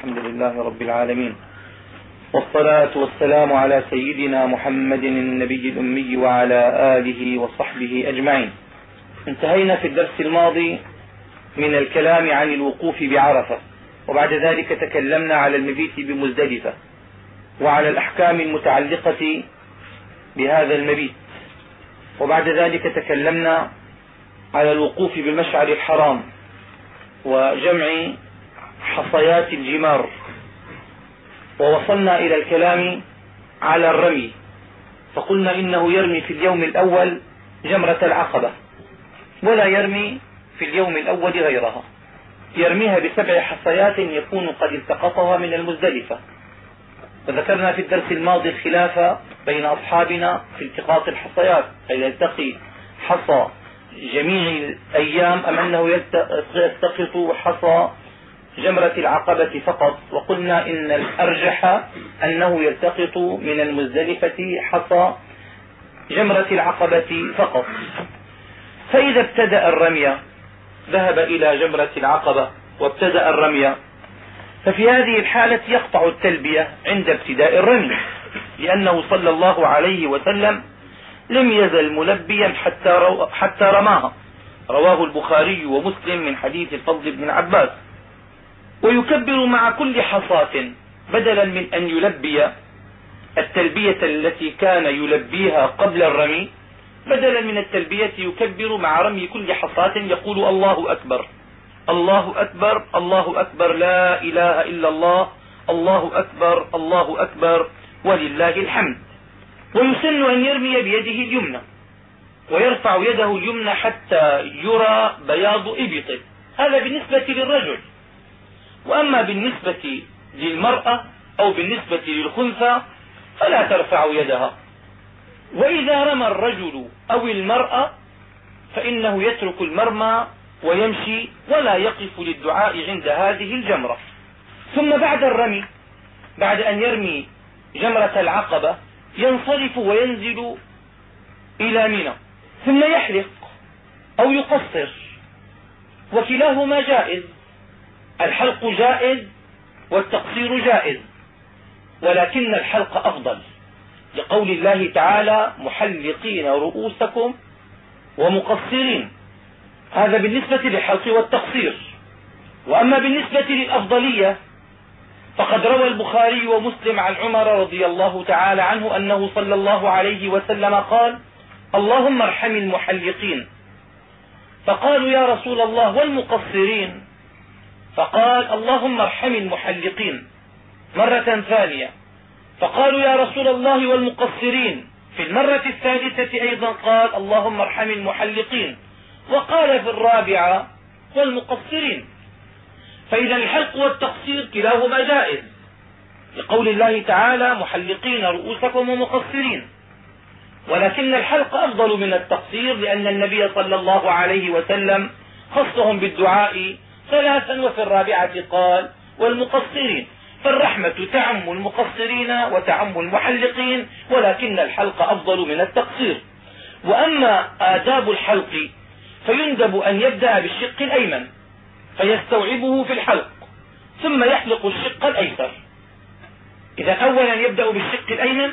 الحمد لله رب العالمين. والصلاة والسلام على سيدنا محمد النبي الأمي وعلى آله وصحبه أجمعين. انتهينا في الدرس الماضي من الكلام عن الوقوف بعرفة وبعد ذلك تكلمنا على المبيت بمزدلفة وعلى الأحكام المتعلقة بهذا المبيت. وبعد ذلك تكلمنا على الوقوف بالمشعر الحرام وجمع حصيات الجمار. ووصلنا إلى الكلام على الرمي. فقلنا إنه يرمي في اليوم الأول جمرة العقبة. ولا يرمي في اليوم الأول غيرها. يرميها بسبع حصيات يكون قد التقطها من المزدلفة. وذكرنا في الدرس الماضي الخلاف بين أصحابنا في التقاط الحصيات هل يلتقي حصى جميع الأيام أم أنه يلتقط حصى جمرة العقبة فقط وقلنا إن الأرجح أنه يلتقط من المزدلفة حصى جمرة العقبة فقط. فإذا ابتدأ الرمي ذهب إلى جمرة العقبة وابتدأ الرمي. ففي هذه الحالة يقطع التلبية عند ابتداء الرمي لأنه صلى الله عليه وسلم لم يزل ملبيا حتى, حتى رماها. رواه البخاري ومسلم من حديث الفضل بن عباس. ويكبر مع كل حصاة بدلا من أن يلبي التلبية التي كان يلبيها قبل الرمي بدلا من التلبية يكبر مع رمي كل حصاة يقول الله أكبر. الله أكبر الله أكبر لا إله إلا الله الله أكبر الله أكبر ولله الحمد. ويسن أن يرمي بيده اليمنى ويرفع يده اليمنى حتى يرى بياض إبطه. هذا بالنسبة للرجل. وأما بالنسبة للمرأة أو بالنسبة للخنثى فلا ترفع يدها. وإذا رمى الرجل أو المرأة فإنه يترك المرمى ويمشي ولا يقف للدعاء عند هذه الجمرة. ثم بعد الرمي بعد أن يرمي جمرة العقبة ينصرف وينزل إلى منى. ثم يحلق أو يقصر. وكلاهما جائز. الحلق جائز والتقصير جائز ولكن الحلق أفضل. لقول الله تعالى محلقين رؤوسكم ومقصرين هذا بالنسبة للحلق والتقصير. وأما بالنسبة للأفضلية فقد روى البخاري ومسلم عن عمر رضي الله تعالى عنه أنه صلى الله عليه وسلم قال اللهم ارحم المحلقين فقالوا يا رسول الله والمقصرين؟ فقال اللهم ارحم المحلقين. مرة ثانية. فقالوا يا رسول الله والمقصرين. في المرة الثالثة أيضا قال اللهم ارحم المحلقين. وقال في الرابعة والمقصرين. فإذا الحلق والتقصير كلاهما جائز. لقول الله تعالى محلقين رؤوسكم ومقصرين. ولكن الحلق أفضل من التقصير لأن النبي صلى الله عليه وسلم خصهم بالدعاء ثلاثا وفي الرابعة قال والمقصرين. فالرحمة تعم المقصرين وتعم المحلقين ولكن الحلق أفضل من التقصير. وأما آداب الحلق فيندب أن يبدأ بالشق الأيمن فيستوعبه في الحلق ثم يحلق الشق الأيسر. إذا أولا يبدأ بالشق الأيمن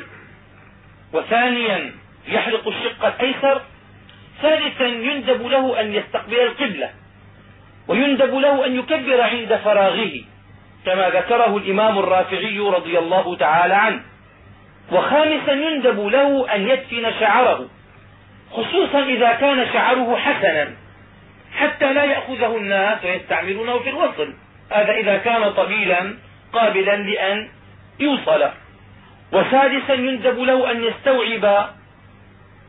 وثانيا يحلق الشق الأيسر ثالثا يندب له أن يستقبل القبلة. ويندب له أن يكبر عند فراغه كما ذكره الإمام الرافعي رضي الله تعالى عنه. وخامسا يندب له أن يدفن شعره خصوصا إذا كان شعره حسنا حتى لا يأخذه الناس ويستعملونه في الوصل. هذا إذا كان طويلا قابلا لأن يوصل. وسادسا يندب له أن يستوعب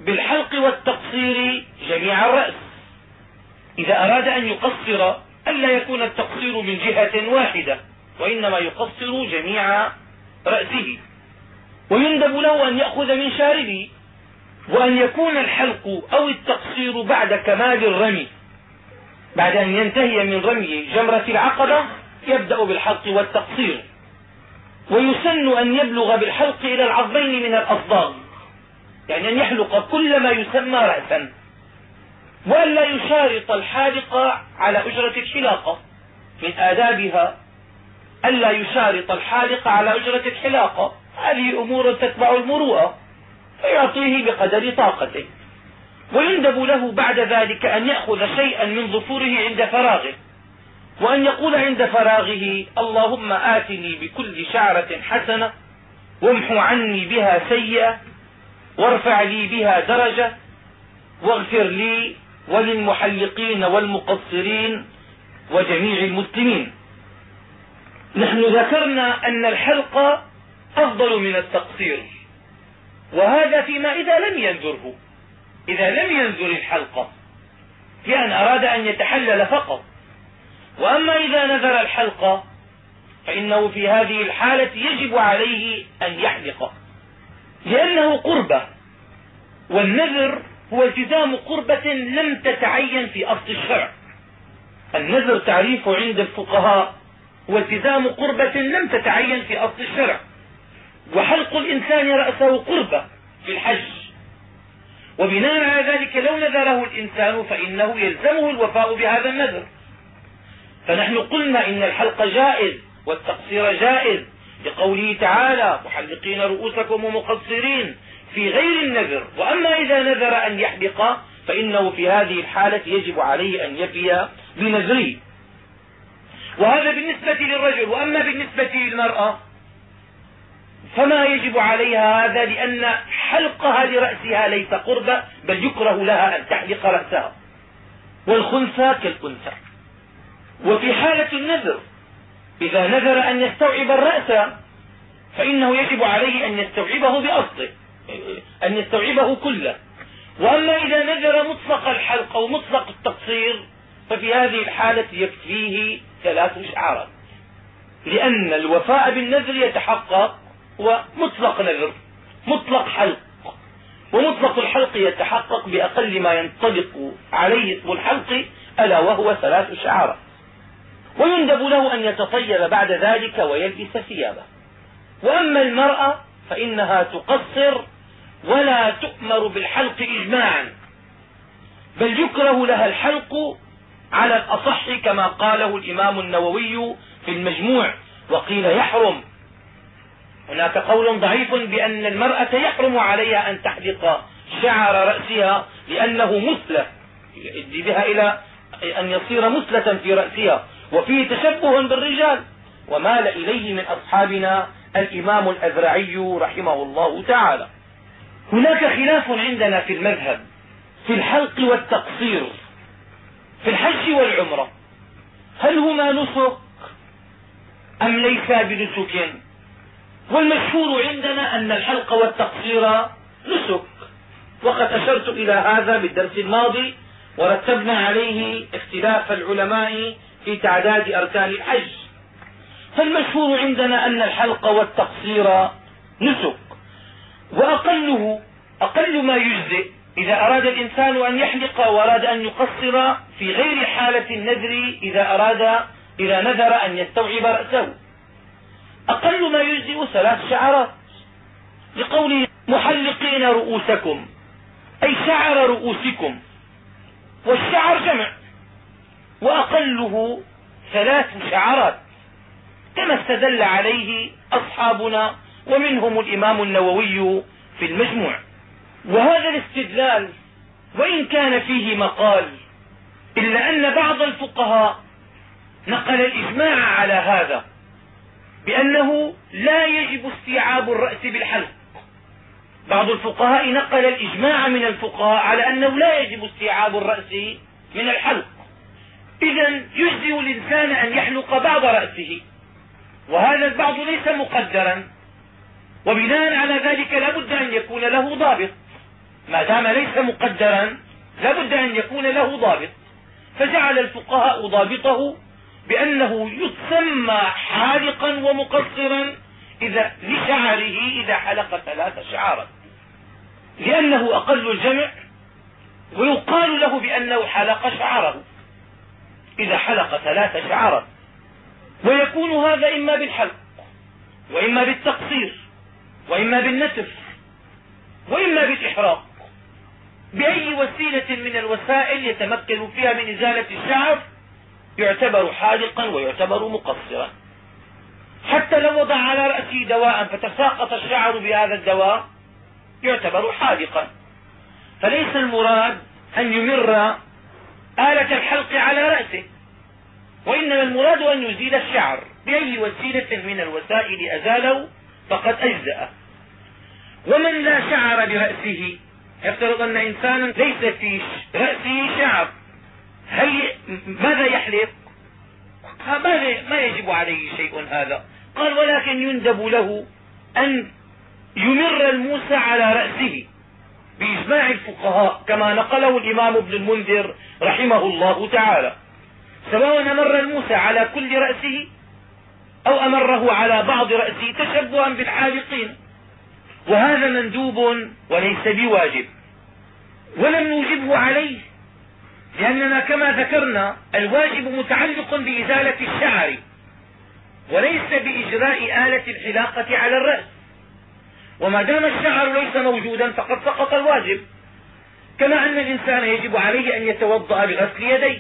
بالحلق والتقصير جميع الرأس. إذا أراد أن يقصر ألا يكون التقصير من جهة واحدة وإنما يقصر جميع رأسه. ويندب له أن يأخذ من شاربه وأن يكون الحلق أو التقصير بعد كمال الرمي. بعد أن ينتهي من رمي جمرة العقبة يبدأ بالحلق والتقصير. ويسن أن يبلغ بالحلق إلى العظمين من الأصداغ يعني أن يحلق كل ما يسمى رأسا. وأن لا يشارط الحالق على أجرة الحلاقة. من آدابها ألا يشارط الحالق على أجرة الحلاقة. هذه أمور تتبع المروءة فيعطيه بقدر طاقته. ويندب له بعد ذلك أن يأخذ شيئا من ظفوره عند فراغه. وأن يقول عند فراغه اللهم آتني بكل شعرة حسنة وامحو عني بها سيئة وارفع لي بها درجة واغفر لي وللمحلقين والمقصرين وجميع المسلمين. نحن ذكرنا أن الحلق أفضل من التقصير وهذا فيما إذا لم ينذره إذا لم ينذر الحلقة في أن أراد أن يتحلل فقط. وأما إذا نذر الحلقة فإنه في هذه الحالة يجب عليه أن يحلق لأنه قربة والنذر هو التزام قربة لم تتعين في أصل الشرع. النذر تعريفه عند الفقهاء هو التزام قربة لم تتعين في أصل الشرع. وحلق الإنسان رأسه قربة في الحج. وبناء على ذلك لو نذره الإنسان فإنه يلزمه الوفاء بهذا النذر. فنحن قلنا إن الحلق جائز والتقصير جائز. لقوله تعالى محلقين رؤوسكم ومقصرين في غير النذر. وأما إذا نذر أن يحلق فإنه في هذه الحالة يجب عليه أن يفي بنذره. وهذا بالنسبة للرجل. وأما بالنسبة للمرأة فما يجب عليها هذا لأن حلقها لرأسها ليس قربة بل يكره لها أن تحلق رأسها. والخنثى كالأنثى. وفي حالة النذر إذا نذر أن يستوعب الرأس فإنه يجب عليه أن يستوعبه بأصله. أن يستوعبه كله. وأما إذا نذر مطلق الحلق أو مطلق التقصير ففي هذه الحالة يكفيه ثلاث شعارات لأن الوفاء بالنذر يتحقق ومطلق نذر مطلق حلق. ومطلق الحلق يتحقق بأقل ما ينطبق عليه اسم الحلق ألا وهو ثلاث شعارات ويندب له أن يتطيب بعد ذلك ويلبس ثيابه. وأما المرأة فإنها تقصر ولا تؤمر بالحلق إجماعا بل يكره لها الحلق على الأصح كما قاله الإمام النووي في المجموع وقيل يحرم. هناك قول ضعيف بأن المرأة يحرم عليها أن تحلق شعر رأسها لأنه مثلة يؤدي بها إلى أن يصير مثلة في رأسها. وفيه تشبه بالرجال ومال إليه من أصحابنا الإمام الأذرعي رحمه الله تعالى. هناك خلاف عندنا في المذهب في الحلق والتقصير في الحج والعمرة. هل هما نسك أم ليسا بنسك؟ والمشهور عندنا أن الحلق والتقصير نسك. وقد أشرت إلى هذا بالدرس الماضي ورتبنا عليه اختلاف العلماء في تعداد أركان الحج. فالمشهور عندنا أن الحلق والتقصير نسك. وأقله أقل ما يجزئ إذا أراد الإنسان أن يحلق وأراد أن يقصر في غير حالة النذر إذا أراد إذا نذر أن يستوعب رأسه. أقل ما يجزئ ثلاث شعرات. لقوله محلقين رؤوسكم أي شعر رؤوسكم والشعر جمع وأقله ثلاث شعرات. كما استدل عليه أصحابنا ومنهم الإمام النووي في المجموع. وهذا الاستدلال وإن كان فيه مقال إلا أن بعض الفقهاء نقل الإجماع على هذا بأنه لا يجب استيعاب الرأس بالحلق. بعض الفقهاء نقل الإجماع من الفقهاء على أنه لا يجب استيعاب الرأس من الحلق. إذا يجزئ الإنسان أن يحلق بعض رأسه وهذا البعض ليس مقدرا. وبناء على ذلك لا بد أن يكون له ضابط. ما دام ليس مقدرا لا بد أن يكون له ضابط. فجعل الفقهاء ضابطه بأنه يسمى حالقا ومقصرا إذا لشعره إذا حلق ثلاث شعارا لأنه أقل الجمع ويقال له بأنه حلق شعره إذا حلق ثلاث شعارا ويكون هذا إما بالحلق وإما بالتقصير. وإما بالنتف وإما بالإحراق. بأي وسيلة من الوسائل يتمكن فيها من إزالة الشعر؟ يعتبر حالقا ويعتبر مقصرا. لو وضع على رأسه دواء فتساقط الشعر بهذا الدواء يعتبر حالقا فليس المراد أن يمر آلة الحلق على رأسه وإنما المراد أن يزيل الشعر. بأي وسيلة من الوسائل أزاله فقد أجزأ. ومن لا شعر برأسه. يفترض أن إنسانا ليس في رأسه شعر. هل ماذا يحلق؟ ما يجب عليه شيء هذا. قال ولكن يندب له أن يمر الموسى على رأسه بإجماع الفقهاء كما نقله الإمام ابن المنذر رحمه الله تعالى. سواء أمر الموسى على كل رأسه أو أمره على بعض رأسه تشبها بالحالقين وهذا مندوب وليس بواجب. ولم نوجبه عليه لأننا كما ذكرنا الواجب متعلق بإزالة الشعر وليس بإجراء آلة الحلاقة على الرأس. وما دام الشعر ليس موجودا فقد سقط الواجب. كما أن الإنسان يجب عليه أن يتوضأ بغسل يديه.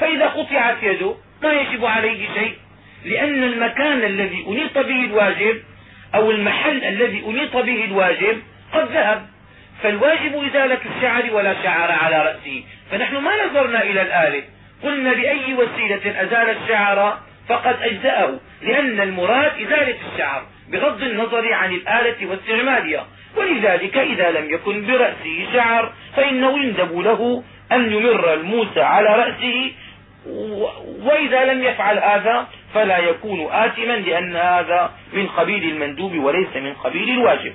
فإذا قطعت يده ما يجب عليه شيء لأن المكان الذي أنيط به الواجب أو المحل الذي أنيط به الواجب قد ذهب. فالواجب إزالة الشعر ولا شعر على رأسه. فنحن ما نظرنا إلى الآلة. قلنا بأي وسيلة أزال الشعر؟ فقد أجزأه. لأن المراد إزالة الشعر بغض النظر عن الآلة واستعمالها. ولذلك إذا لم يكن برأسه شعر فإنه يندب له أن يمر الموسى على رأسه. وإذا لم يفعل هذا فلا يكون آثما لأن هذا من قبيل المندوب وليس من قبيل الواجب.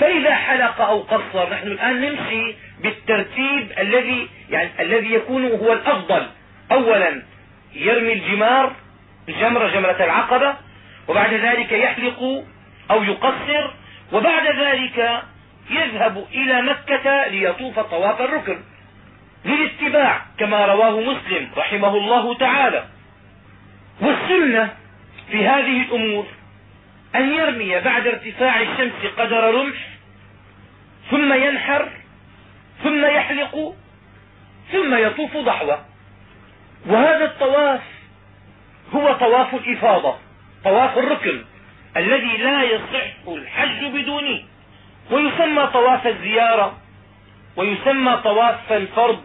فإذا حلق أو قصر نحن الآن نمشي بالترتيب الذي يعني الذي يكون هو الأفضل. أولا يرمي الجمار الجمرة جمرة العقبة وبعد ذلك يحلق أو يقصر وبعد ذلك يذهب إلى مكة ليطوف طواف الركن. للاتباع كما رواه مسلم رحمه الله تعالى. والسنة في هذه الأمور أن يرمي بعد ارتفاع الشمس قدر رمح ثم ينحر ثم يحلق ثم يطوف ضحوة. وهذا الطواف هو طواف الإفاضة طواف الركن الذي لا يصح الحج بدونه. ويسمى طواف الزيارة ويسمى طواف الفرض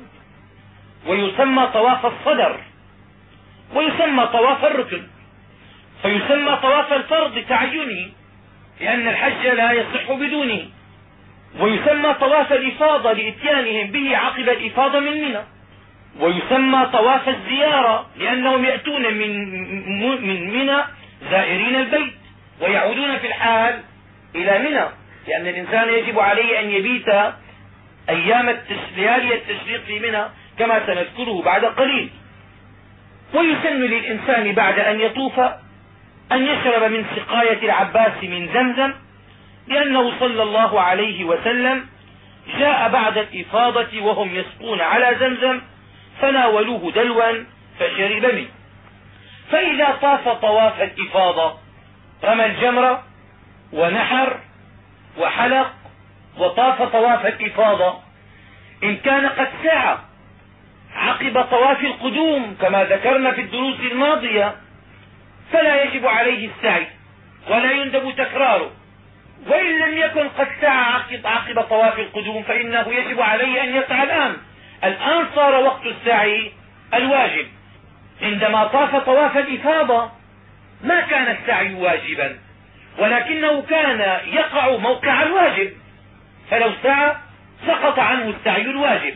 ويسمى طواف الصدر. ويسمى طواف الركن. فيسمى طواف الفرض تعينه لأن الحج لا يصح بدونه. ويسمى طواف الإفاضة لإتيانهم به عقب الإفاضة من منى. ويسمى طواف الزيارة لأنهم يأتون من من منى زائرين البيت ويعودون في الحال إلى منى. لأن الإنسان يجب عليه أن يبيت أيام ليالي التشريق في منى كما سنذكره بعد قليل. ويسن للإنسان بعد أن يطوف أن يشرب من سقاية العباس من زمزم لأنه صلى الله عليه وسلم جاء بعد الإفاضة وهم يسقون على زمزم فناولوه دلوا فشرب منه. فإذا طاف طواف الإفاضة رمى الجمرة ونحر وحلق وطاف طواف الإفاضة. إن كان قد سعى عقب طواف القدوم كما ذكرنا في الدروس الماضية فلا يجب عليه السعي ولا يندب تكراره. وإن لم يكن قد سعى عقب طواف القدوم فإنه يجب عليه أن يسعى الآن. الآن صار وقت السعي الواجب. عندما طاف طواف الإفاضة ما كان السعي واجبا ولكنه كان يقع موقع الواجب. فلو سعى سقط عنه السعي الواجب.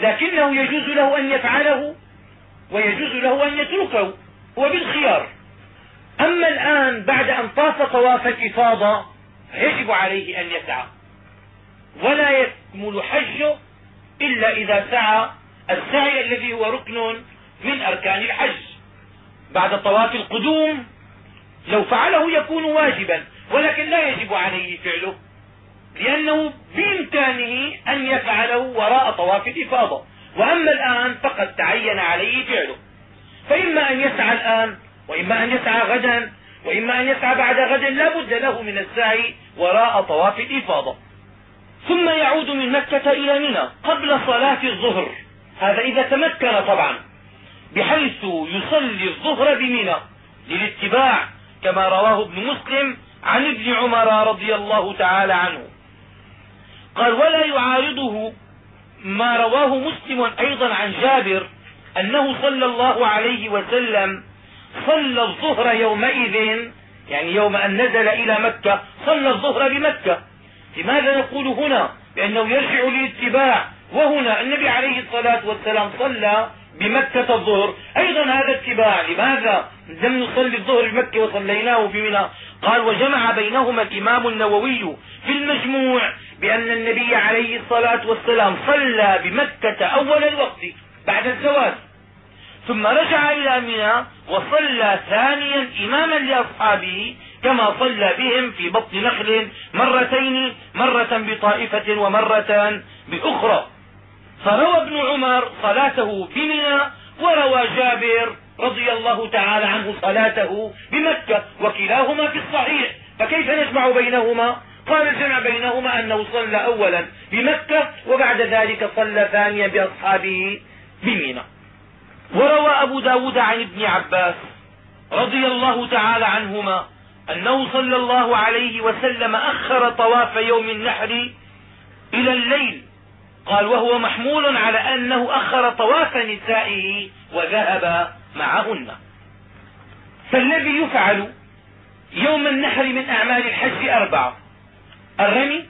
لكنه يجوز له أن يفعله ويجوز له أن يتركه هو بالخيار. أما الآن بعد أن طاف طواف الإفاضة يجب عليه أن يسعى. ولا يكمل حجه إلا إذا سعى. السعي الذي هو ركن من أركان الحج. بعد طواف القدوم لو فعله يكون واجبا ولكن لا يجب عليه فعله. لأنه بإمكانه أن يفعله وراء طواف الإفاضة وأما الآن فقد تعين عليه فعله. فإما أن يسعى الآن وإما أن يسعى غدا وإما أن يسعى بعد غد لا بد له من السعي وراء طواف الإفاضة ثم يعود من مكة إلى منى قبل صلاة الظهر. هذا إذا تمكن طبعا. بحيث يصلي الظهر بمنى للاتباع كما رواه ابن مسلم عن ابن عمر رضي الله تعالى عنه. قال ولا يعارضه ما رواه مسلم أيضا عن جابر أنه صلى الله عليه وسلم صلى الظهر يومئذ يعني يوم أن نزل إلى مكة صلى الظهر بمكة. لماذا نقول هنا؟ بأنه يرجع للاتباع. وهنا النبي عليه الصلاة والسلام صلى بمكة الظهر. أيضا هذا اتباع. لماذا لم نصلي الظهر بمكة وصليناه بمنى؟ قال وجمع بينهما الإمام النووي في المجموع بأن النبي عليه الصلاة والسلام صلى بمكة أول الوقت بعد الزواج. ثم رجع إلى منى وصلى ثانيا إماما لأصحابه كما صلى بهم في بطن نخل مرتين مرة بطائفة ومرة بأخرى. فروى ابن عمر صلاته بمنى وروى جابر رضي الله تعالى عنه صلاته بمكة وكلاهما في الصحيح. فكيف نجمع بينهما؟ قال الجمع بينهما أنه صلى أولا بمكة وبعد ذلك صلى ثانيا بأصحابه بمنى وروى أبو ب داود عن ابن عباس رضي الله تعالى عنهما أنه صلى الله عليه وسلم أخر طواف يوم النحر إلى الليل. قال وهو محمول على أنه أخر طواف نسائه وذهب معهن. فالذي يفعل يوم النحر من أعمال الحج أربعة. الرمي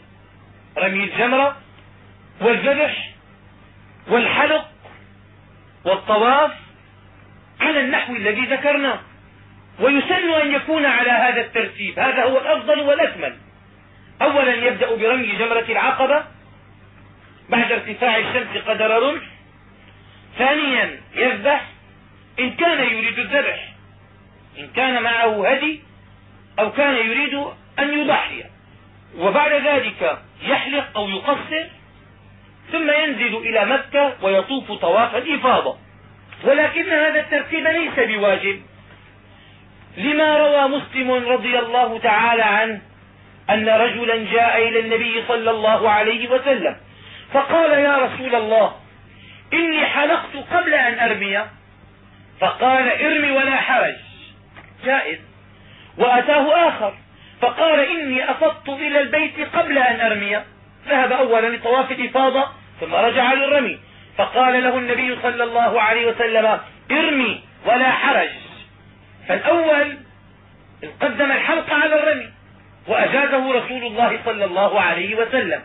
رمي الجمرة والذبح والحلق والطواف على النحو الذي ذكرناه. ويسن أن يكون على هذا الترتيب. هذا هو الأفضل والأكمل. أولا يبدأ برمي جمرة العقبة بعد ارتفاع الشمس قدر رمح. ثانيا يذبح إن كان يريد الذبح. إن كان معه هدي أو كان يريد أن يضحي. وبعد ذلك يحلق أو يقصر ثم ينزل إلى مكة ويطوف طواف الإفاضة. ولكن هذا الترتيب ليس بواجب. لما روى مسلم رضي الله تعالى عنه أن رجلا جاء إلى النبي صلى الله عليه وسلم فقال يا رسول الله إني حلقت قبل أن أرمي. فقال ارمي ولا حرج. جائز. وأتاه آخر. فقال إني أفضت إلى البيت قبل أن أرمي. ذهب أولا لطواف الإفاضة ثم رجع للرمي. فقال له النبي صلى الله عليه وسلم ارمي ولا حرج. فالأول قدم الحلق على الرمي وأجازه رسول الله صلى الله عليه وسلم.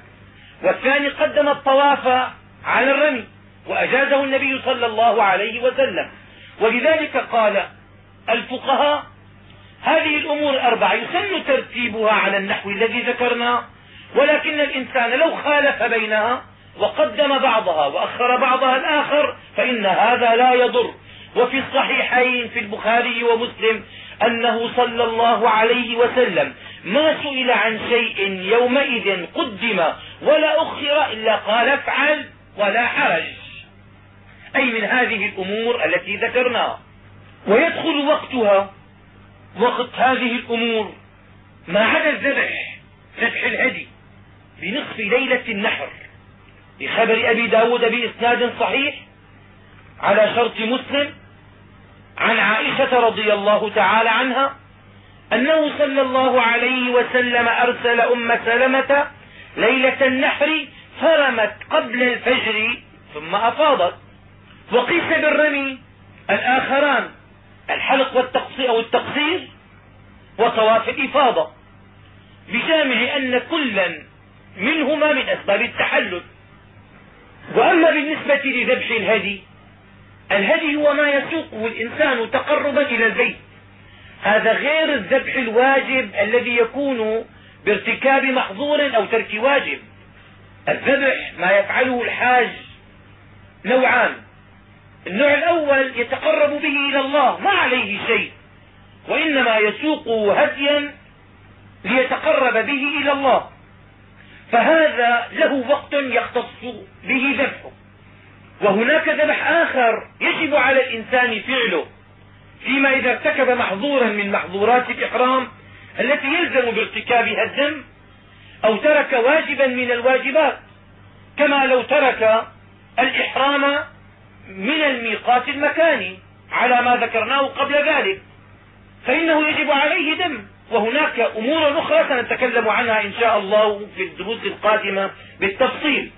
والثاني قدم الطواف على الرمي وأجازه النبي صلى الله عليه وسلم. ولذلك قال الفقهاء هذه الأمور الأربعة يسن ترتيبها على النحو الذي ذكرناه ولكن الإنسان لو خالف بينها وقدم بعضها وأخر بعضها الآخر فإن هذا لا يضر. وفي الصحيحين في البخاري ومسلم أنه صلى الله عليه وسلم ما سئل عن شيء يومئذ قدم ولا أخر إلا قال افعل ولا حرج. أي من هذه الأمور التي ذكرناها ويدخل وقتها وقت هذه الأمور ما عدا الذبح ذبح الهدي بنصف ليلة النحر بخبر أبي ب داود بإسناد صحيح على شرط مسلم عن عائشة رضي الله تعالى عنها أنه صلى الله عليه وسلم أرسل أم سلمة ليلة النحر فرمت قبل الفجر ثم أفاضت. وقيس بالرمي الآخران الحلق والتقصير أو التقصير وطواف الإفاضة بجامع أن كلا منهما من أسباب التحلل. وأما بالنسبة لذبح الهدي الهدي هو ما يسوقه الإنسان تقربا إلى البيت. هذا غير الذبح الواجب الذي يكون بارتكاب محظور أو ترك واجب. الذبح ما يفعله الحاج نوعان. النوع الأول يتقرب به إلى الله ما عليه شيء. وإنما يسوق هديا ليتقرب به إلى الله. فهذا له وقت يختص به ذبحه. وهناك ذبح آخر يجب على الإنسان فعله. فيما إذا ارتكب محظورا من محظورات الإحرام التي يلزم بارتكابها الدم أو ترك واجبا من الواجبات. كما لو ترك الإحرام من الميقات المكاني على ما ذكرناه قبل ذلك. فإنه يجب عليه دم وهناك أمور أخرى سنتكلم عنها إن شاء الله في الدروس القادمة بالتفصيل.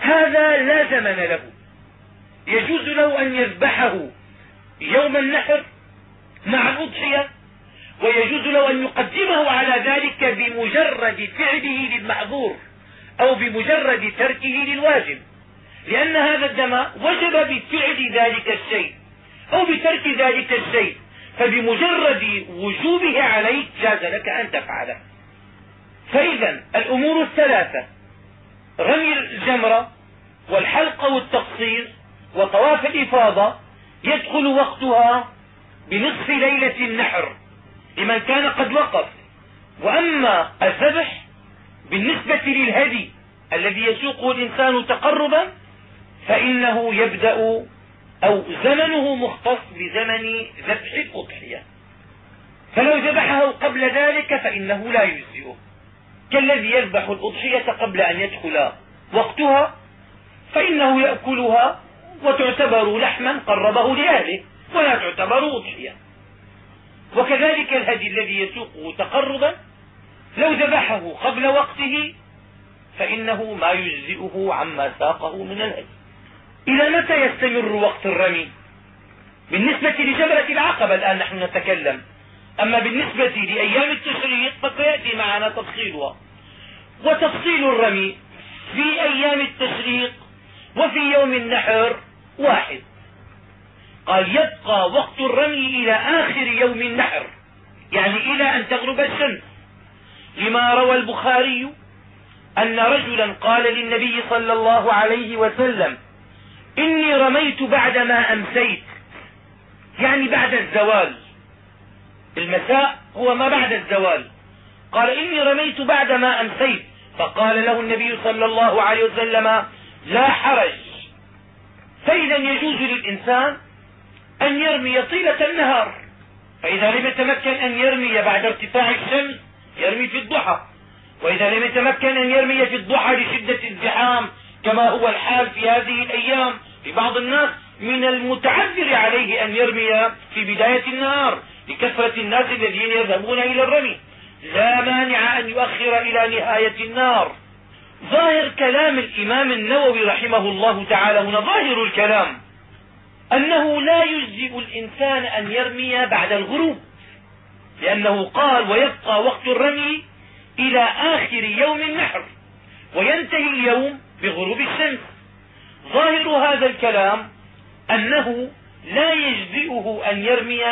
هذا لا زمن له. يجوز له أن يذبحه يوم النحر مع الأضحية ويجوز له أن يقدمه على ذلك بمجرد فعله للمحظور أو بمجرد تركه للواجب. لأن هذا الدم وجب بفعل ذلك الشيء أو بترك ذلك الشيء. فبمجرد وجوبه عليك جاز لك أن تفعله فإذا الأمور الثلاثة رمي الجمرة والحلق والتقصير وطواف الإفاضة يدخل وقتها بنصف ليلة النحر لمن كان قد وقف. وأما الذبح بالنسبة للهدي الذي يسوقه الإنسان تقربا فإنه يبدأ أو زمنه مختص بزمن ذبح الأضحية. فلو ذبحه قبل ذلك فإنه لا يجزئه. كالذي يذبح الأضحية قبل أن يدخل وقتها فإنه يأكلها وتعتبر لحما قربه لأهله ولا تعتبر أضحية. وكذلك الهدي الذي يسوقه تقربا لو ذبحه قبل وقته فإنه ما يجزئه عما ساقه من الهدي. إلى متى يستمر وقت الرمي؟ بالنسبة لجبلة العقبة الآن نحن نتكلم. أما بالنسبة لأيام التشريق فسيأتي معنا تفصيلها. وتفصيل الرمي في أيام التشريق وفي يوم النحر واحد. قال يبقى وقت الرمي إلى آخر يوم النحر يعني إلى أن تغرب الشمس. لما روى البخاري أن رجلا قال للنبي صلى الله عليه وسلم إني رميت بعدما أمسيت. يعني بعد الزوال. المساء هو ما بعد الزوال. قال إني رميت بعدما أمسيت. فقال له النبي صلى الله عليه وسلم لا حرج. فإذا يجوز للإنسان أن يرمي طيلة النهار. فإذا لم يتمكن أن يرمي بعد ارتفاع الشمس يرمي في الضحى. وإذا لم يتمكن أن يرمي في الضحى لشدة الزحام كما هو الحال في هذه الأيام لبعض الناس من المتعذر عليه أن يرمي في بداية النهار لكثرة الناس الذين يذهبون إلى الرمي. لا مانع أن يؤخر إلى نهاية النار ظاهر كلام الإمام النووي رحمه الله تعالى هنا ظاهر الكلام. أنه لا يجزئ الإنسان أن يرمي بعد الغروب. لأنه قال ويبقى وقت الرمي إلى آخر يوم النحر. وينتهي اليوم بغروب الشمس. ظاهر هذا الكلام أنه لا يجزئه أن يرمي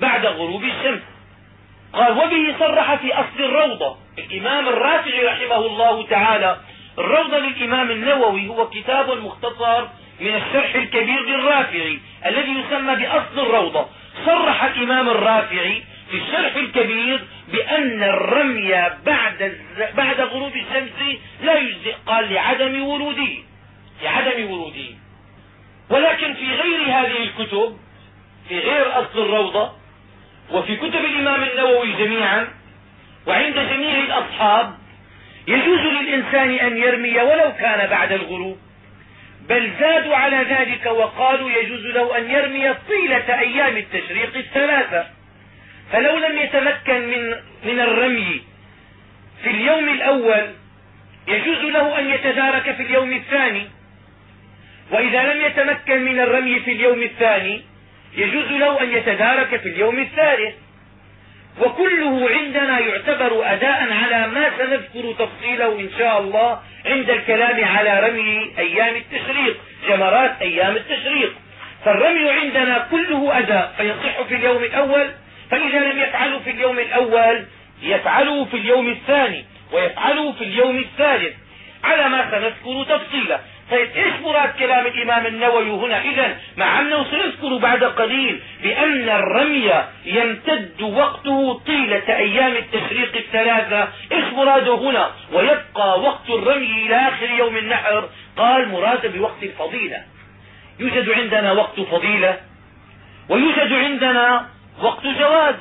بعد غروب الشمس. قال وبه صرح في أصل الروضة. الإمام الرافعي رحمه الله تعالى الروضة للإمام النووي هو كتاب مختصر من الشرح الكبير للرافعي الذي يسمى بأصل الروضة. صرح الإمام الرافعي في الشرح الكبير بأن الرمي بعد بعد غروب الشمس لا يجزئ قال لعدم وروده. لعدم وروده. ولكن في غير هذه الكتب في غير أصل الروضة وفي كتب الإمام النووي جميعا وعند جميع الأصحاب يجوز للإنسان أن يرمي ولو كان بعد الغروب. بل زادوا على ذلك وقالوا يجوز له أن يرمي طيلة أيام التشريق الثلاثة. فلو لم يتمكن من, من الرمي في اليوم الأول يجوز له أن يتدارك في اليوم الثاني. وإذا لم يتمكن من الرمي في اليوم الثاني يجوز له أن يتدارك في اليوم الثالث. وكله عندنا يعتبر أداء على ما سنذكر تفصيله إن شاء الله عند الكلام على رمي أيام التشريق جمرات أيام التشريق. فالرمي عندنا كله أداء فيصح في اليوم الأول فإذا لم يفعلوا في اليوم الأول يفعلوا في اليوم الثاني ويفعلوا في اليوم الثالث. على ما سنذكر تفصيلا طيب إيش مراد كلام الإمام النووي هنا؟ اذا مع أنه سيذكر بعد قليل بأن الرمي يمتد وقته طيلة أيام التشريق الثلاثة. إيش مراده هنا؟ ويبقى وقت الرمي إلى آخر يوم النحر. قال مراد بوقت الفضيلة. يوجد عندنا وقت فضيلة ويوجد عندنا وقت جواز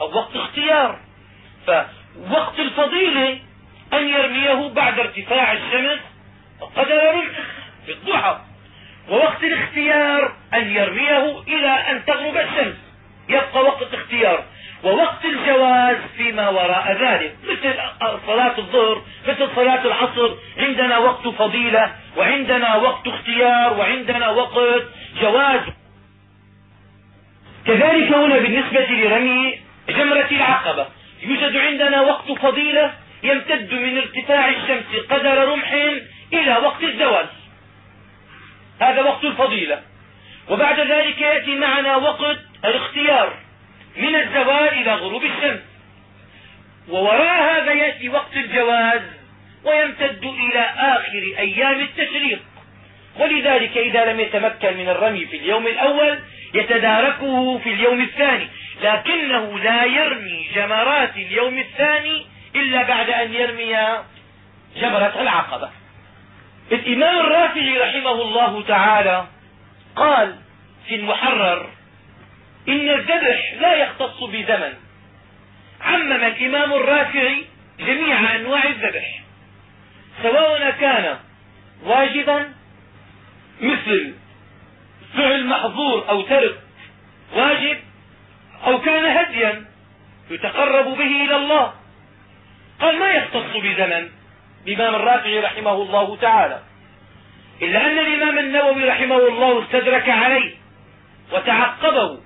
أو وقت اختيار فوقت الفضيلة أن يرميه بعد ارتفاع الشمس قدر رمح في الضحى. ووقت الاختيار أن يرميه إلى أن تغرب الشمس. يبقى وقت اختيار ووقت الجواز فيما وراء ذلك. مثل صلاة الظهر مثل صلاة العصر. عندنا وقت فضيلة وعندنا وقت اختيار وعندنا وقت جواز. كذلك هنا بالنسبة لرمي جمرة العقبة. يوجد عندنا وقت فضيلة يمتد من ارتفاع الشمس قدر رمح إلى وقت الزوال. هذا وقت الفضيلة. وبعد ذلك يأتي معنا وقت الاختيار من الزوال إلى غروب الشمس. ووراء هذا يأتي وقت الجواز ويمتد إلى آخر أيام التشريق. ولذلك إذا لم يتمكن من الرمي في اليوم الأول يتداركه في اليوم الثاني لكنه لا يرمي جمرات اليوم الثاني إلا بعد أن يرمي جمرة العقبة. الإمام الرافعي رحمه الله تعالى قال في المحرر إن الذبح لا يختص بزمن. عمم الإمام الرافعي جميع أنواع الذبح سواء كان واجبا مثل فعل محظور أو ترك واجب أو كان هديا يتقرب به إلى الله. قال ما يختص بزمن؟ الإمام الرافعي رحمه الله تعالى. إلا أن الإمام النووي رحمه الله استدرك عليه وتعقبه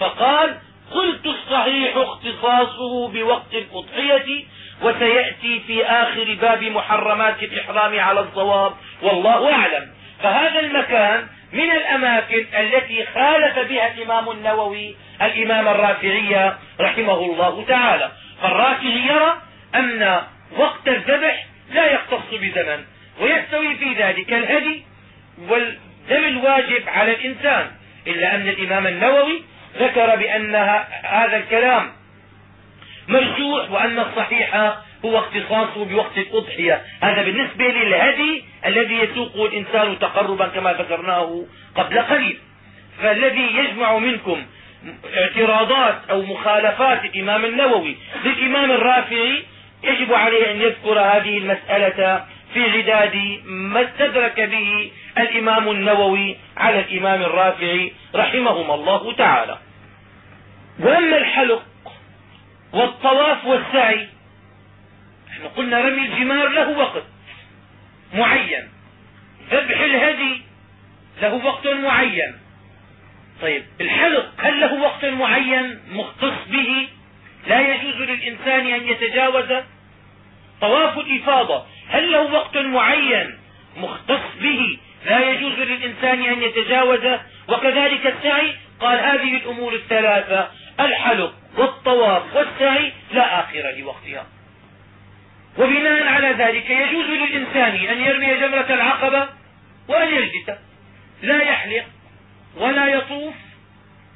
فقال قلت الصحيح اختصاصه بوقت الأضحية وسيأتي في آخر باب محرمات الإحرام على الصواب والله أعلم. فهذا المكان من الأماكن التي خالف بها الإمام النووي الإمام الرافعي رحمه الله تعالى. فالرافعي يرى أن وقت الذبح لا يختص بزمن ويستوي في ذلك الهدي والدم الواجب على الإنسان إلا أن الإمام النووي ذكر بأن هذا الكلام مرجوح وأن الصحيح هو اختصاصه بوقت الأضحية هذا بالنسبة للهدي الذي يسوقه الإنسان تقربا كما ذكرناه قبل قليل. فالذي يجمع منكم اعتراضات أو مخالفات الإمام النووي للإمام الرافعي يجب عليه أن يذكر هذه المسألة في عداد ما استدرك به الإمام النووي على الإمام الرافعي رحمهما الله تعالى. وأما الحلق والطواف والسعي إحنا قلنا رمي الجمار له وقت معين. ذبح الهدي له وقت معين. طيب الحلق هل له وقت معين؟ مختص به. لا يجوز للإنسان أن يتجاوز طواف الإفاضة. هل له وقت معين؟ مختص به. لا يجوز للإنسان أن يتجاوزه وكذلك السعي قال هذه الأمور الثلاثة الحلق والطواف والسعي لا آخر لوقتها. وبناء على ذلك يجوز للإنسان أن يرمي جمرة العقبة وأن يجلس لا يحلق ولا يطوف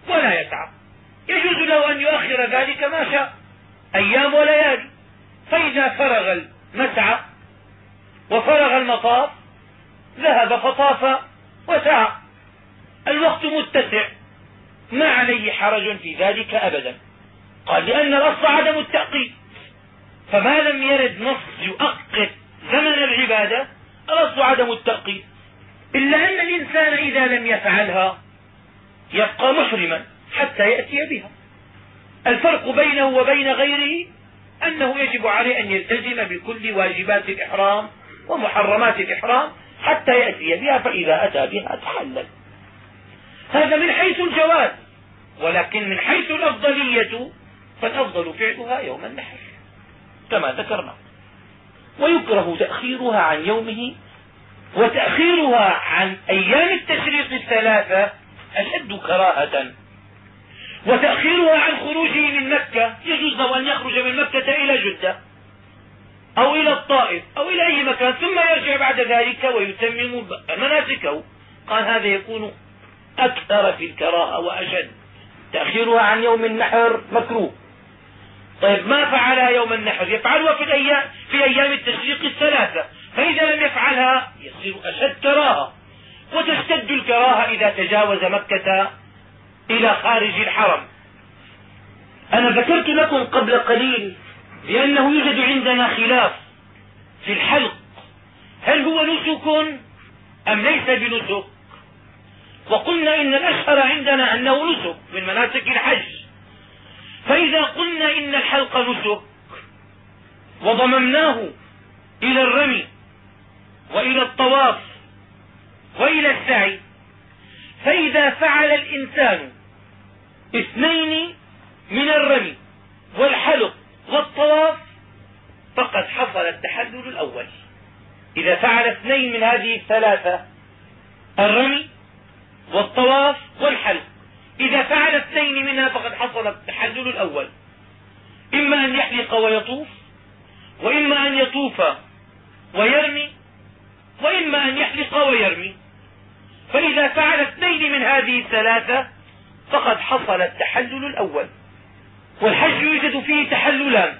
ولا يسعى يجوز له أن يؤخر ذلك ما شاء أيام وليالي فإذا فرغ المسعى وفرغ المطاف ذهب فطاف وسعى. الوقت متسع. ما عليه حرج في ذلك أبدا. قال لأن الأصل عدم التأقيد فما لم يرد نص يؤقت زمن العبادة الأصل عدم التأقيد إلا أن الإنسان إذا لم يفعلها يبقى محرما حتى يأتي بها. الفرق بينه وبين غيره أنه يجب عليه أن يلتزم بكل واجبات الإحرام ومحرمات الإحرام حتى يأتي بها فإذا أتى بها تحلل. هذا من حيث الجواز ولكن من حيث الأفضلية فالأفضل فعلها يوم النحر. كما ذكرنا. ويكره تأخيرها عن يومه وتأخيرها عن أيام التشريق الثلاثة أشد كراهة. وتأخيرها عن خروجه من مكة يجوز له أن يخرج من مكة إلى جدة أو إلى الطائف أو إلى أي مكان ثم يرجع بعد ذلك ويتمم مناسكه. قال هذا يكون أكثر في الكراهة وأشد. تأخيرها عن يوم النحر مكروه. طيب ما فعلها يوم النحر؟ يفعلها في الأيام في أيام التشريق الثلاثة. فإذا لم يفعلها يصير أشد كراهة. وتشتد الكراهة إذا تجاوز مكة إلى خارج الحرم. أنا ذكرت لكم قبل قليل بأنه يوجد عندنا خلاف في الحلق. هل هو نسك أم ليس بنسك؟ وقلنا إن الأشهر عندنا أنه نسك من مناسك الحج. فإذا قلنا إن الحلق نسك وضممناه إلى الرمي وإلى الطواف وإلى السعي فإذا فعل الإنسان اثنين من الرمي والحلق والطواف فقد حصل التحلل الأول. إذا فعل اثنين من هذه الثلاثة الرمي والطواف والحلق. إذا فعل اثنين منها فقد حصل التحلل الأول. إما أن يحلق ويطوف وإما أن يطوف ويرمي وإما أن يحلق ويرمي. فإذا فعل اثنين من هذه الثلاثة فقد حصل التحلل الأول. والحج يوجد فيه تحللان.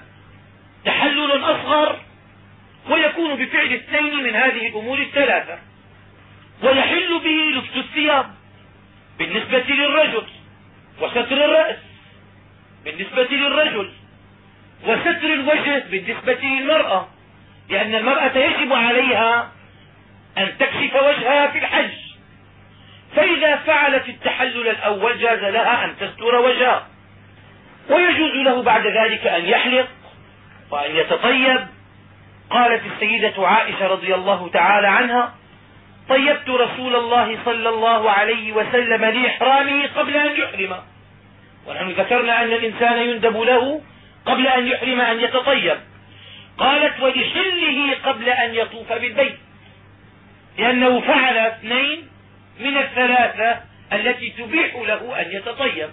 تحلل أصغر ويكون بفعل اثنين من هذه الأمور الثلاثة. ويحل به لبس الثياب. بالنسبة للرجل وستر الرأس. بالنسبة للرجل وستر الوجه بالنسبة للمرأة لأن المرأة يجب عليها أن تكشف وجهها في الحج. فإذا فعلت التحلل الأول جاز لها أن تستر وجهها. ويجوز له بعد ذلك أن يحلق وأن يتطيب. قالت السيدة عائشة رضي الله تعالى عنها طيبت رسول الله صلى الله عليه وسلم لإحرامه قبل أن يحرم. ونحن ذكرنا أن الإنسان يندب له قبل أن يحرم أن يتطيب. قالت ولحله قبل أن يطوف بالبيت. لأنه فعل اثنين من الثلاثة التي تبيح له أن يتطيب.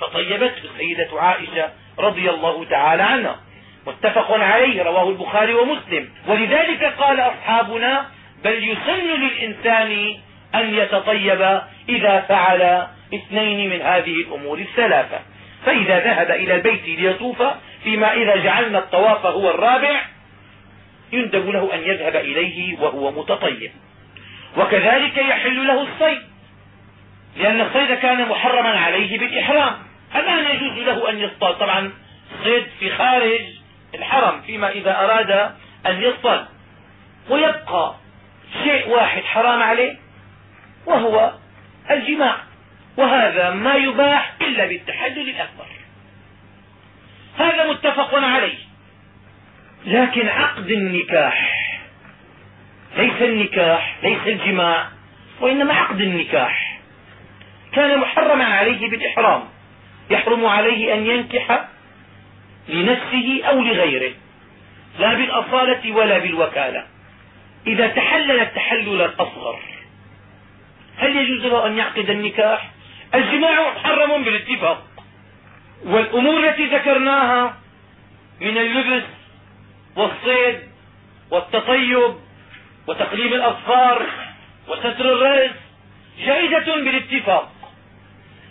فطيبته السيدة عائشة رضي الله تعالى عنها. متفق عليه رواه البخاري ومسلم. ولذلك قال أصحابنا بل يسن للإنسان أن يتطيب إذا فعل اثنين من هذه الأمور الثلاثة. فإذا ذهب إلى البيت ليطوف فيما إذا جعلنا الطواف هو الرابع يندب له أن يذهب إليه وهو متطيب. وكذلك يحل له الصيد لأن الصيد كان محرما عليه بالإحرام. الآن يجوز له أن يصطاد. طبعا صيد في خارج الحرم فيما إذا أراد أن يصطاد. ويبقى شيء واحد حرام عليه وهو الجماع. وهذا ما يباح إلا بالتحلل الأكبر. هذا متفق عليه. لكن عقد النكاح ليس النكاح ليس الجماع وإنما عقد النكاح. كان محرما عليه بالإحرام. يحرم عليه أن ينكح لنفسه أو لغيره. لا بالأصالة ولا بالوكالة. إذا تحلل التحلل الأصغر هل يجوز له أن يعقد النكاح؟ الجماع محرم بالاتفاق. والأمور التي ذكرناها من اللبس والصيد والتطيب وتقليم الأظفار وستر الرأس جائزة بالاتفاق.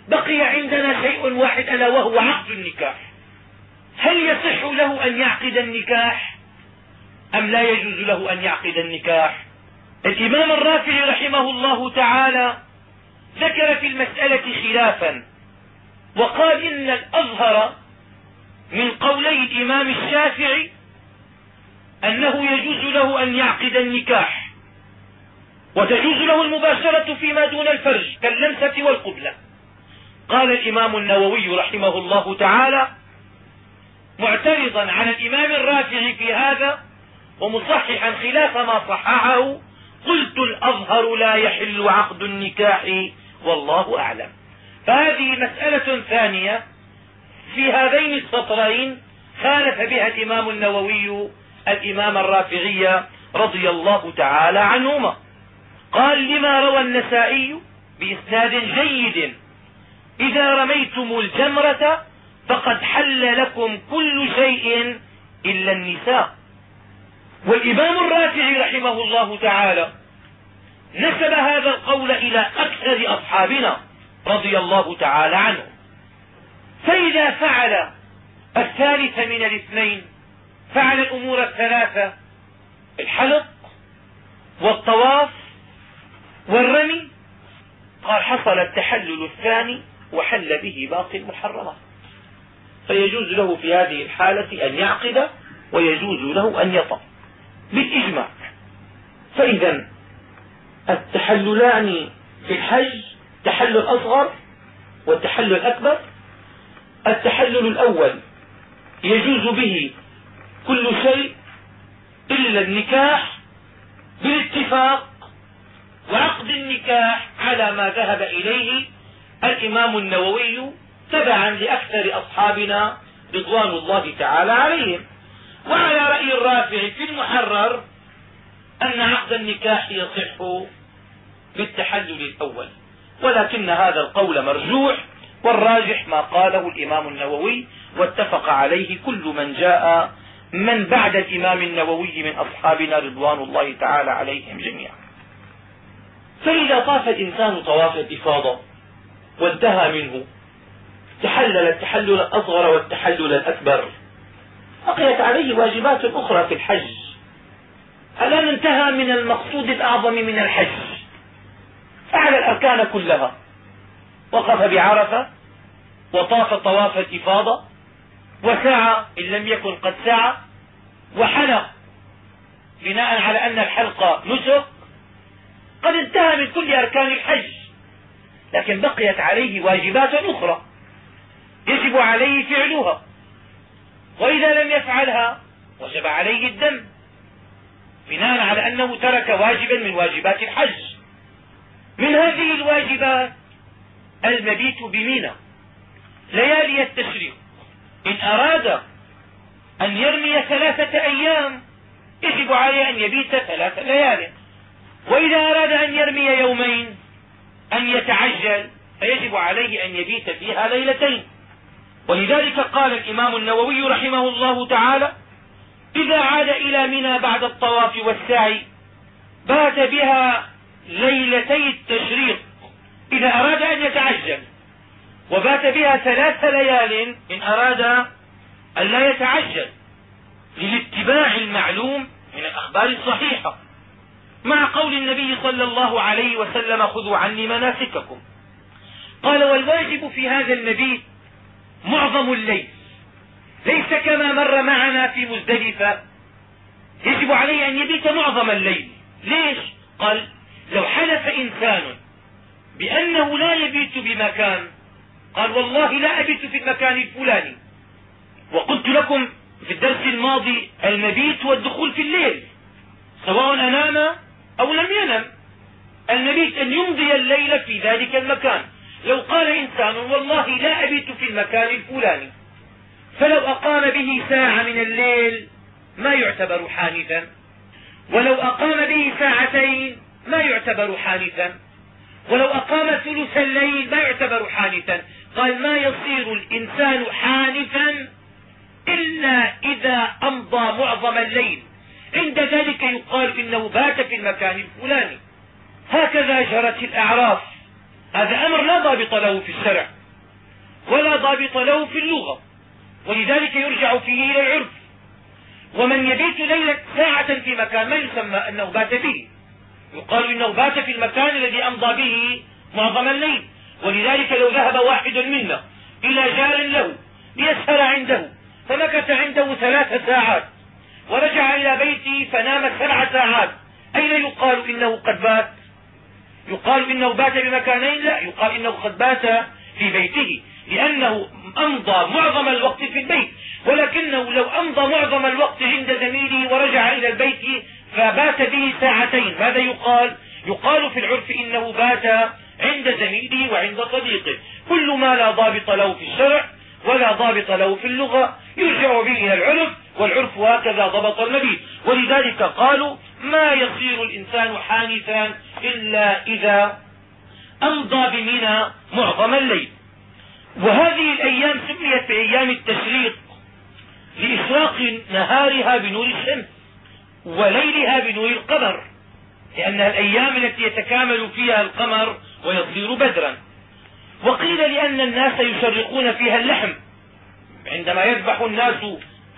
بقي عندنا شيء واحد ألا وهو عقد النكاح. هل يصح له أن يعقد النكاح؟ أم لا يجوز له أن يعقد النكاح؟ الإمام الرافعي رحمه الله تعالى ذكر في المسألة خلافا وقال إن الأظهر من قولي الإمام الشافعي أنه يجوز له أن يعقد النكاح وتجوز له المباشرة فيما دون الفرج كاللمسة والقبلة. قال الإمام النووي رحمه الله تعالى معترضا على الإمام الرافعي في هذا ومصححا خلاف ما صححه قلت الأظهر لا يحل عقد النكاح والله أعلم. فهذه مسألة ثانية. في هذين السطرين خالف بها الإمام النووي الإمام الرافعي رضي الله تعالى عنهما. قال لما روى النسائي بإسناد جيد إذا رميتم الجمرة فقد حل لكم كل شيء إلا النساء والإمام الرافعي رحمه الله تعالى نسب هذا القول إلى أكثر أصحابنا رضي الله تعالى عنهم فإذا فعل الثالث من الاثنين فعل الأمور الثلاثة الحلق والطواف والرمي قال حصل التحلل الثاني وحل به باقي المحرمات. فيجوز له في هذه الحالة أن يعقد ويجوز له أن يطأ بالإجماع. فإذا التحللان في الحج تحلل أصغر والتحلل الأكبر التحلل الأول يجوز به كل شيء إلا النكاح بالاتفاق وعقد النكاح على ما ذهب إليه الإمام النووي تبعا لأكثر أصحابنا رضوان الله تعالى عليهم. وعلى رأي الرافع في المحرر أن عقد النكاح يصح بالتحلل الأول. ولكن هذا القول مرجوح والراجح ما قاله الإمام النووي واتفق عليه كل من جاء من بعد الإمام النووي من أصحابنا رضوان الله تعالى عليهم جميعا. فإذا طاف الإنسان طواف الإفاضة وانتهى منه تحلل التحلل الأصغر والتحلل الأكبر. بقيت عليه واجبات أخرى في الحج. الآن انتهى من المقصود الأعظم من الحج. فعل الأركان كلها. وقف بعرفة وطاف طواف الإفاضة وسعى إن لم يكن قد سعى وحلق بناء على أن الحلق نسك. قد انتهى من كل أركان الحج. لكن بقيت عليه واجبات أخرى. يجب عليه فعلها. وإذا لم يفعلها وجب عليه الدم. بناء على أنه ترك واجبا من واجبات الحج. من هذه الواجبات المبيت بمنى ليالي التشريق. إن أراد أن يرمي ثلاثة أيام يجب عليه أن يبيت ثلاث ليال. وإذا أراد أن يرمي يومين أن يتعجل فيجب عليه أن يبيت فيها ليلتين. ولذلك قال الإمام النووي رحمه الله تعالى إذا عاد إلى منى بعد الطواف والسعي بات بها ليلتي التشريق إذا أراد أن يتعجل وبات بها ثلاث ليال إن أراد أن لا يتعجل للاتباع المعلوم من الأخبار الصحيحة مع قول النبي صلى الله عليه وسلم خذوا عني مناسككم. قال والواجب في هذا المبيت معظم الليل. ليس كما مر معنا في مزدلفة. يجب عليه أن يبيت معظم الليل. ليش؟ قال لو حلف إنسان بأنه لا يبيت بمكان قال والله لا أبيت في المكان الفلاني. وقلت لكم في الدرس الماضي المبيت والدخول في الليل سواء أنام أو لم ينم. المبيت أن يمضي الليل في ذلك المكان. لو قال إنسان والله لا أبيت في المكان الفلاني. فلو أقام به ساعة من الليل ما يعتبر حانثا. ولو أقام به ساعتين ما يعتبر حانثا. ولو أقام ثلث الليل ما يعتبر حانثا. قال ما يصير الإنسان حانثا إلا إذا أمضى معظم الليل. عند ذلك يقال إنه بات في المكان الفلاني. هكذا جرت الأعراف. هذا أمر لا ضابط له في الشرع ولا ضابط له في اللغة ولذلك يرجع فيه إلى العرف. ومن يبيت ليلة ساعة في مكان ما يسمى أنه بات به؟ يقال إنه بات في المكان الذي أمضى به معظم الليل. ولذلك لو ذهب واحد منا إلى جار له ليسهر عنده فمكث عنده ثلاث ساعات. ورجع إلى بيته فنام سبع ساعات. أين يقال إنه قد بات؟ يقال إنه بات بمكانين؟ لا يقال إنه قد بات في بيته لأنه أمضى معظم الوقت في البيت ولكنه لو أمضى معظم الوقت عند زميله ورجع إلى البيت فبات به ساعتين. ماذا يقال؟ يقال في العرف إنه بات عند زميله وعند صديقه كل ما لا ضابط له في الشرع ولا ضابط له في اللغة يرجع به إلى العرف والعرف هكذا ضبط النبي. ولذلك قالوا ما يصير الإنسان حانثا إلا إذا أمضى بمنى معظم الليل. وهذه الأيام سميت بأيام التشريق لإشراق نهارها بنور الشمس وليلها بنور القمر لأنها الأيام التي يتكامل فيها القمر ويصير بدرا. وقيل لأن الناس يشرقون فيها اللحم عندما يذبح الناس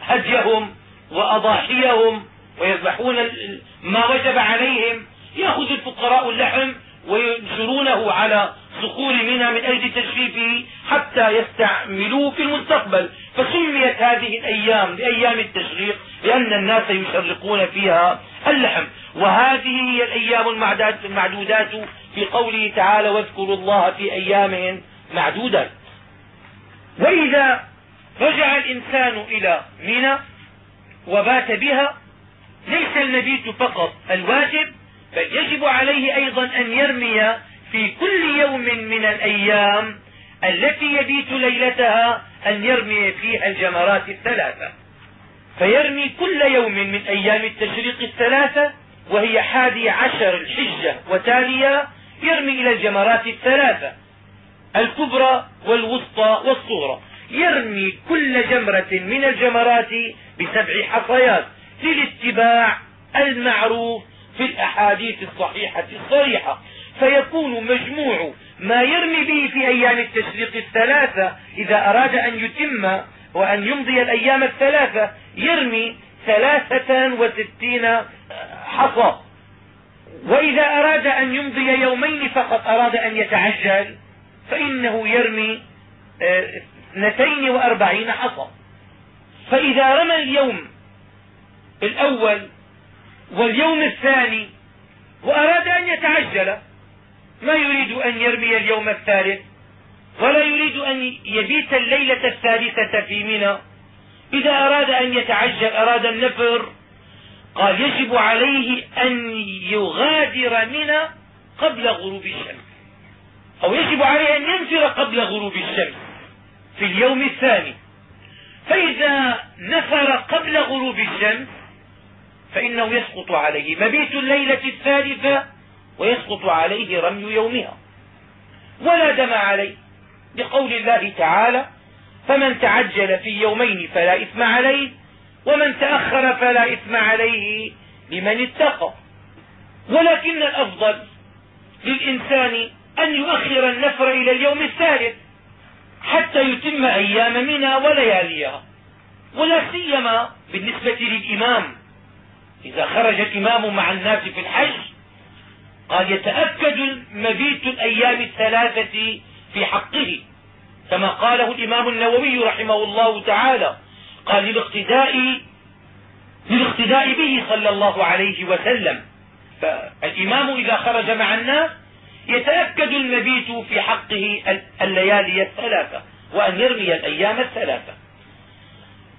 هديهم وأضاحيهم ويذبحون ما وجب عليهم. يأخذ الفقراء اللحم وينشرونه على صخور منى من أجل تشريفه حتى يستعملوه في المستقبل. فسميت هذه الأيام بأيام التشريق لأن الناس يشرقون فيها اللحم. وهذه هي الأيام المعدودات في قوله تعالى واذكروا الله في أيام معدودات وإذا رجع الإنسان إلى منى وبات بها ليس المبيت فقط الواجب بل يجب عليه أيضا أن يرمي في كل يوم من الأيام التي يبيت ليلتها أن يرمي فيها الجمرات الثلاثة. فيرمي كل يوم من أيام التشريق الثلاثة وهي حادي عشر الحجة وتالية يرمي إلى الجمرات الثلاثة. الكبرى والوسطى والصغرى. يرمي كل جمرة من الجمرات بسبع حصيات. للاتباع المعروف في الأحاديث الصحيحة الصريحة. فيكون مجموع ما يرمي به في أيام التشريق الثلاثة إذا أراد أن يتم وأن يمضي الأيام الثلاثة يرمي ثلاثة وستين حصى. وإذا أراد أن يمضي يومين فقط أراد أن يتعجل فإنه يرمي آه، اثنتين وأربعين حصى. فإذا رمى اليوم الأول واليوم الثاني وأراد أن يتعجل. ما يريد أن يرمي اليوم الثالث ولا يريد أن يبيت الليلة الثالثة في منى. إذا أراد أن يتعجل أراد النفر. قال يجب عليه أن يغادر منى قبل غروب الشمس. أو يجب عليه أن ينفر قبل غروب الشمس في اليوم الثاني. فإذا نفر قبل غروب الشمس فإنه يسقط عليه مبيت الليلة الثالثة ويسقط عليه رمي يومها. ولا دم عليه. بقول الله تعالى فمن تعجل في يومين فلا إثم عليه ومن تأخر فلا إثم عليه لمن اتقى. ولكن الأفضل للإنسان أن يؤخر النفر إلى اليوم الثالث حتى يتم أيام منى ولياليها. ولا سيما بالنسبة للإمام. إذا خرج الإمام مع الناس في الحج قال يتأكد مبيت الأيام الثلاثة في حقه. كما قاله الإمام النووي رحمه الله تعالى قال للاقتداء للاقتداء به صلى الله عليه وسلم. فالإمام إذا خرج مع الناس يتأكد المبيت في حقه الليالي الثلاثة وأن يرمي الأيام الثلاثة.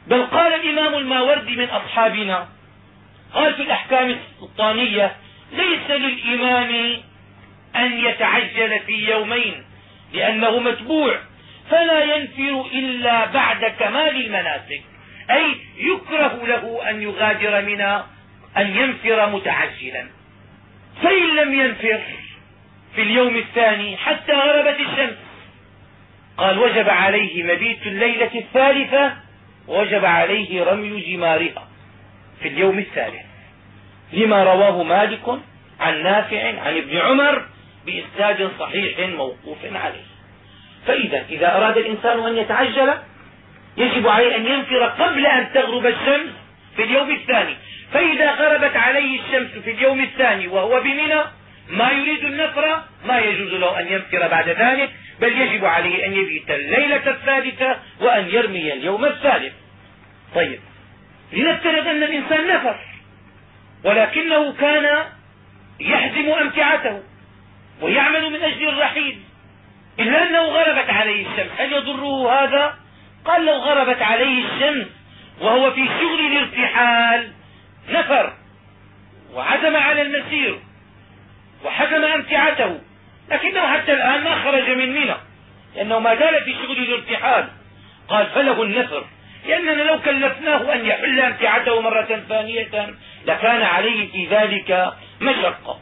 بل قال الإمام الماوردي من أصحابنا قال في الأحكام السلطانية ليس للإمام أن يتعجل في يومين لأنه متبوع فلا ينفر إلا بعد كمال المناسك أي يكره له أن يغادر من أن ينفر متعجلا. فإن لم ينفر في اليوم الثاني حتى غربت الشمس. قال وجب عليه مبيت الليلة الثالثة وجب عليه رمي جمارها. في اليوم الثالث. لما رواه مالك عن نافع عن ابن عمر بإسناد صحيح موقوف عليه. فإذا إذا أراد الإنسان أن يتعجل يجب عليه أن ينفر قبل أن تغرب الشمس في اليوم الثاني. فإذا غربت عليه الشمس في اليوم الثاني وهو بمنى ما يريد النفر ما يجوز له أن ينفر بعد ذلك بل يجب عليه أن يبيت الليلة الثالثة وأن يرمي اليوم الثالث. طيب لنفترض أن الإنسان نفر ولكنه كان يحزم أمتعته ويعمل من أجل الرحيل. إلا أنه غربت عليه الشمس هل يضره هذا؟ قال لو غربت عليه الشمس وهو في شغل الارتحال نفر وعزم على المسير وحزم أمتعته. لكنه حتى الآن ما خرج من منى لأنه ما زال في شغل الارتحال. قال فله النفر. لأننا لو كلفناه أن يحل أمتعته مرة ثانية لكان عليه في ذلك مشقة.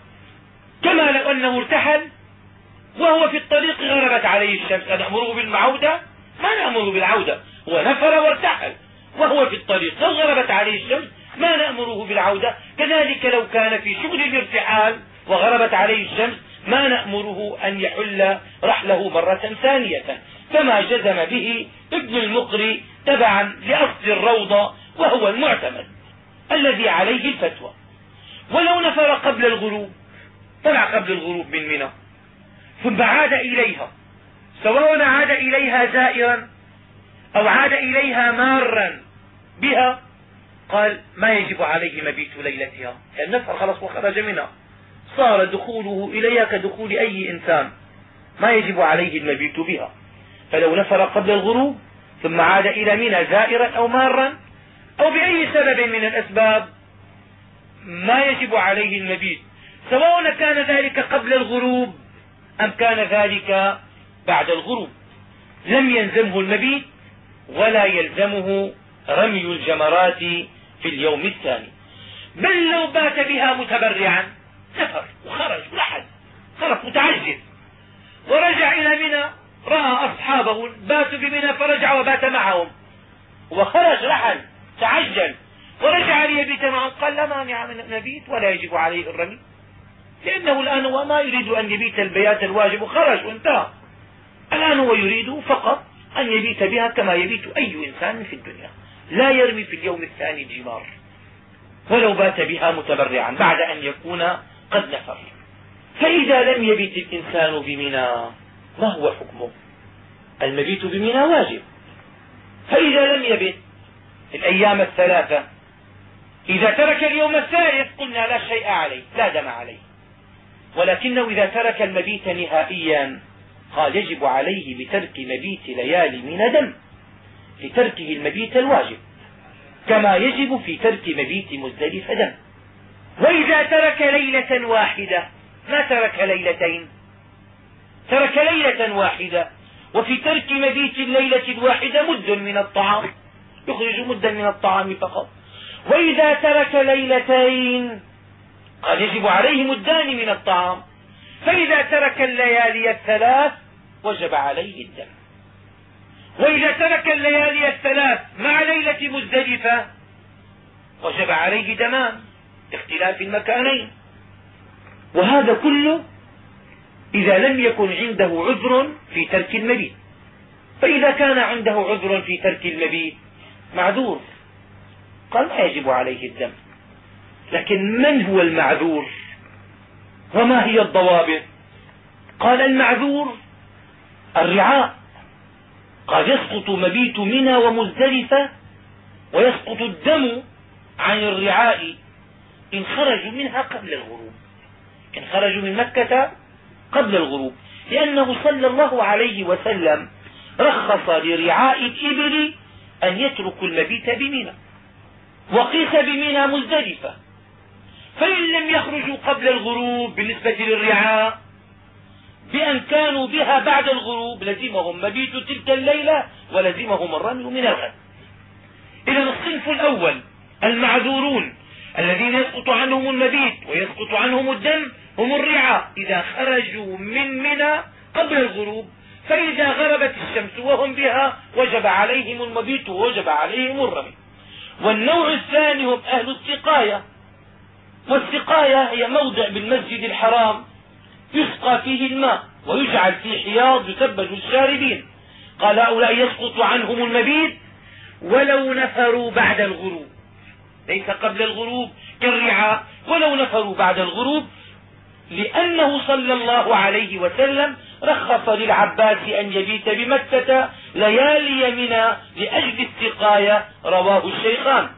كما لو أنه ارتحل وهو في الطريق غربت عليه الشمس. أنأمره بالعودة ما نأمره بالعودة. هو نفر وارتحل وهو في الطريق. لو غربت عليه الشمس ما نأمره بالعودة. كذلك لو كان في شغل الارتحال وغربت عليه الشمس ما نأمره أن يحل رحله مرة ثانية. كما جزم به ابن المقري تبعا لأصل الروضة وهو المعتمد الذي عليه الفتوى. ولو نفر قبل الغروب طلع قبل الغروب من منى ثم عاد إليها سواء عاد إليها زائرا أو عاد إليها مارا بها قال ما يجب عليه مبيت ليلتها. النفر خلص وخرج منها. صار دخوله إليها كدخول أي إنسان. ما يجب عليه المبيت بها. فلو نفر قبل الغروب ثم عاد إلى منى زائرا أو مارا أو بأي سبب من الأسباب ما يجب عليه المبيت سواء كان ذلك قبل الغروب أم كان ذلك بعد الغروب. لم يلزمه المبيت ولا يلزمه رمي الجمرات في اليوم الثاني. بل لو بات بها متبرعا سفر وخرج ولحد خرج متعجل ورجع إلى منى رأى أصحابه باتوا بمنى فرجع وبات معهم. وخرج رحل تعجل. ورجع ليبيت معهم قال لا مانع من المبيت ولا يجب عليه الرمي. لأنه الآن هو ما يريد أن يبيت البيات الواجب. وخرج وانتهى الآن هو يريد فقط أن يبيت بها كما يبيت أي إنسان في الدنيا. لا يرمي في اليوم الثاني الجمار. ولو بات بها متبرعا بعد أن يكون قد نفر. فإذا لم يبت الإنسان بمنى ما هو حكمه؟ المبيت بمنى واجب. فإذا لم يبت الأيام الثلاثة إذا ترك اليوم الثالث قلنا لا شيء عليه لا دم عليه. ولكنه إذا ترك المبيت نهائيا قال يجب عليه بترك مبيت ليالي من دم لتركه المبيت الواجب كما يجب في ترك مبيت مزدلفة دم. وإذا ترك ليلة واحدة ما ترك ليلتين؟ ترك ليلة واحدة وفي ترك مبيت الليلة الواحدة مد من الطعام يخرج مدا من الطعام فقط. وإذا ترك ليلتين قال يجب عليه مدان من الطعام. فإذا ترك الليالي الثلاث وجب عليه الدم. وإذا ترك الليالي الثلاث مع ليلة مزدلفة وجب عليه دمان لاختلاف المكانين. وهذا كله إذا لم يكن عنده عذر في ترك المبيت. فإذا كان عنده عذر في ترك المبيت معذور. قال ما يجب عليه الدم. لكن من هو المعذور؟ وما هي الضوابط؟ قال المعذور الرعاء. قد يسقط مبيت منى ومزدلفة ويسقط الدم عن الرعاء إن خرجوا منها قبل الغروب. إن خرجوا من مكة قبل الغروب لأنه صلى الله عليه وسلم رخص لرعاء الإبل أن يتركوا المبيت بمنى. وقيس بمنى مزدلفة. فإن لم يخرجوا قبل الغروب بالنسبة للرعاء بأن كانوا بها بعد الغروب لزمهم مبيت تلك الليلة ولزمهم الرمي من الغد. إذا الصنف الأول المعذورون الذين يسقط عنهم المبيت ويسقط عنهم الدم هم الرعاء. إذا خرجوا من منى قبل الغروب فإذا غربت الشمس وهم بها وجب عليهم المبيت ووجب عليهم الرمي. والنوع الثاني هم أهل السقاية. والسقاية هي موضع بالمسجد الحرام يسقى فيه الماء ويجعل في حياض يسبج الشاربين. قال هؤلاء يسقط عنهم المبيت ولو نفروا بعد الغروب. ليس قبل الغروب كالرعاء ولو نفروا بعد الغروب لأنه صلى الله عليه وسلم رخص للعباس أن يبيت بمكة ليالي منى لأجل السقاية رواه الشيخان.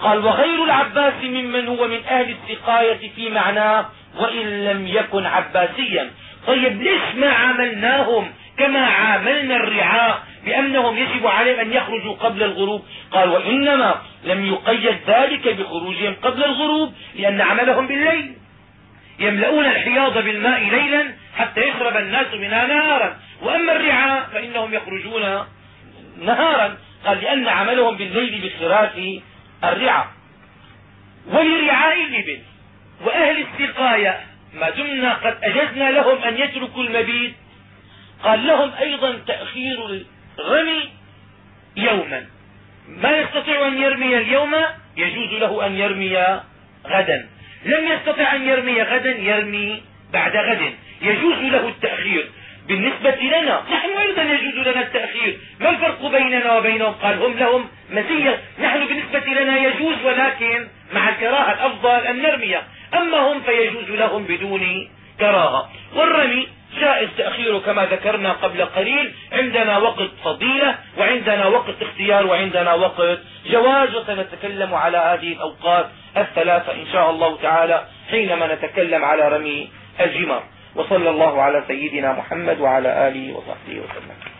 قال وغير العباس ممن هو من أهل السقاية في معناه وإن لم يكن عباسيا. طيب ليش ما عاملناهم كما عاملنا الرعاء بأنهم يجب عليهم أن يخرجوا قبل الغروب؟ قال وإنما لم يقيد ذلك بخروجهم قبل الغروب لأن عملهم بالليل. يملؤون الحياض بالماء ليلا حتى يشرب الناس منها نهارا وأما الرعاء فإنهم يخرجون نهارا. قال لأن عملهم بالليل بخراف الرعاء. ولرعاء الإبل وأهل السقاية ما دمنا قد أجزنا لهم أن يتركوا المبيت. قال لهم أيضا تأخير الرمي يوما. ما يستطيع أن يرمي اليوم؟ يجوز له أن يرمي غدا. لم يستطع أن يرمي غدا يرمي بعد غد. يجوز له التأخير. بالنسبة لنا نحن أيضا يجوز لنا التأخير. ما الفرق بيننا وبينهم؟ قال هم لهم مزية نحن بالنسبة لنا يجوز ولكن مع الكراهة الأفضل أن نرمي. أما هم فيجوز لهم بدون كراهة. والرمي جائز تأخيره كما ذكرنا قبل قليل. عندنا وقت فضيلة وعندنا وقت اختيار وعندنا وقت جواز. وسنتكلم على هذه الأوقات الثلاثة إن شاء الله تعالى حينما نتكلم على رمي الجمار. وصلى الله على سيدنا محمد وعلى آله وصحبه وسلم.